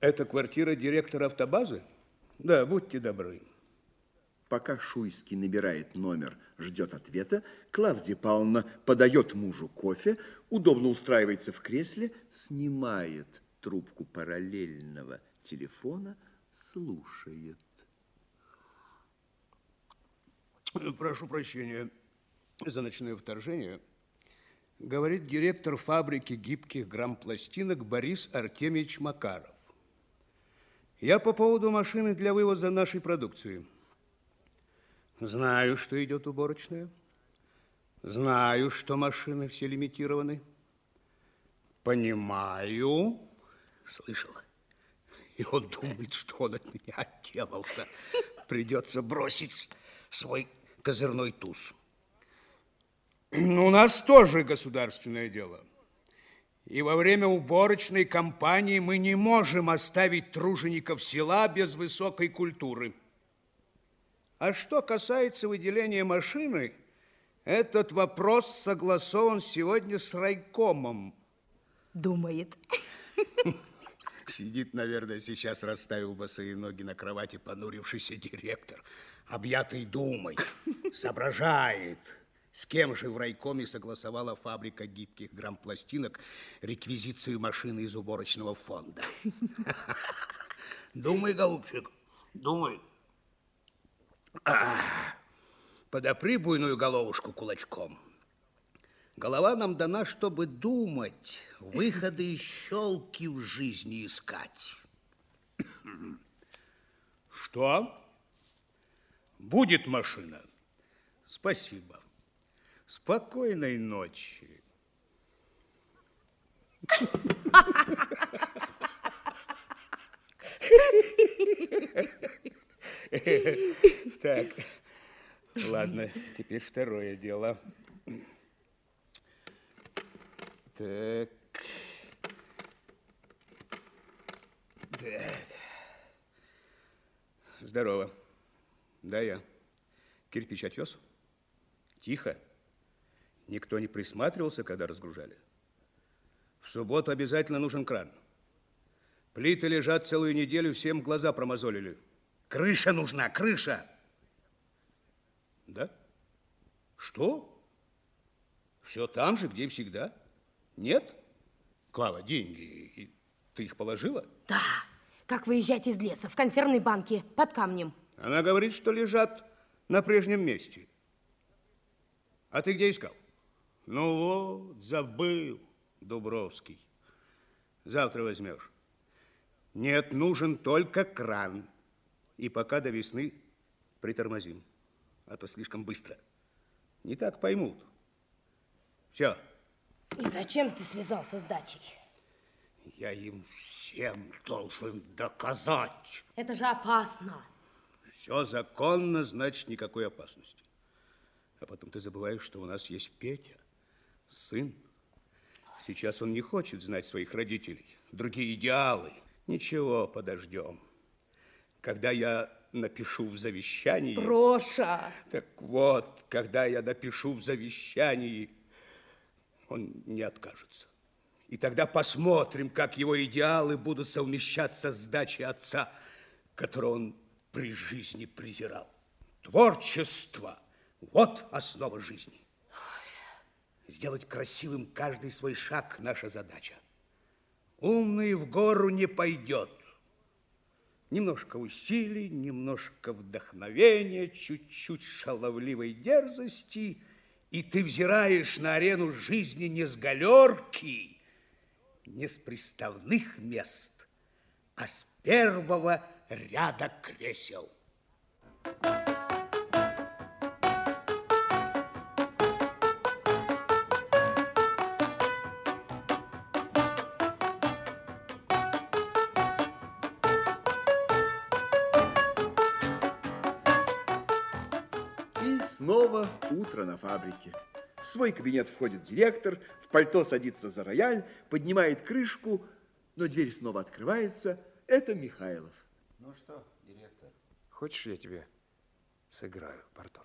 Это квартира директора автобазы? Да, будьте добры. Пока Шуйский набирает номер, ждет ответа, Клавдия Павловна подает мужу кофе, удобно устраивается в кресле, снимает трубку параллельного телефона, слушает. Прошу прощения за ночное вторжение. Говорит директор фабрики гибких грамм-пластинок Борис Артемьевич Макаров. Я по поводу машины для вывоза нашей продукции. Знаю, что идет уборочная. Знаю, что машины все лимитированы. Понимаю. Слышала. И он думает, что он от меня отделался. Придется бросить свой козырной туз. У нас тоже государственное дело. И во время уборочной кампании мы не можем оставить тружеников села без высокой культуры. А что касается выделения машины, этот вопрос согласован сегодня с райкомом. Думает. Сидит, наверное, сейчас расставил босые ноги на кровати понурившийся директор, объятый думой, соображает, с кем же в райкоме согласовала фабрика гибких грамм-пластинок реквизицию машины из уборочного фонда? Думай, голубчик, думай. Подопри буйную головушку кулачком. Голова нам дана, чтобы думать, выходы и щелки в жизни искать. Что? Будет машина? Спасибо. Спокойной ночи. Так, ладно, теперь второе дело. Так. Так. Здорово. Да, я. Кирпич отвез? Тихо. Никто не присматривался, когда разгружали? В субботу обязательно нужен кран. Плиты лежат целую неделю, всем глаза промозолили. Крыша нужна, крыша. Да? Что? Все там же, где всегда? Нет? Клава, деньги, ты их положила? Да, как выезжать из леса, в консервной банке, под камнем. Она говорит, что лежат на прежнем месте. А ты где искал? Ну вот, забыл, Дубровский. Завтра возьмешь. Нет, нужен только кран. И пока до весны притормозим. А то слишком быстро. Не так поймут. Все. И зачем ты связался с дачей? Я им всем должен доказать. Это же опасно. Все законно, значит, никакой опасности. А потом ты забываешь, что у нас есть Петя сын. Сейчас он не хочет знать своих родителей, другие идеалы. Ничего, подождем. Когда я напишу в завещании... Проша! Так вот, когда я напишу в завещании, он не откажется. И тогда посмотрим, как его идеалы будут совмещаться с дачей отца, которого он при жизни презирал. Творчество – вот основа жизни. Сделать красивым каждый свой шаг – наша задача. Умный в гору не пойдет. Немножко усилий, немножко вдохновения, чуть-чуть шаловливой дерзости, и ты взираешь на арену жизни не с галерки, не с приставных мест, а с первого ряда кресел. Thank you. Снова утро на фабрике. В свой кабинет входит директор, в пальто садится за рояль, поднимает крышку, но дверь снова открывается. Это Михайлов. Ну что, директор, хочешь я тебе сыграю, Порто?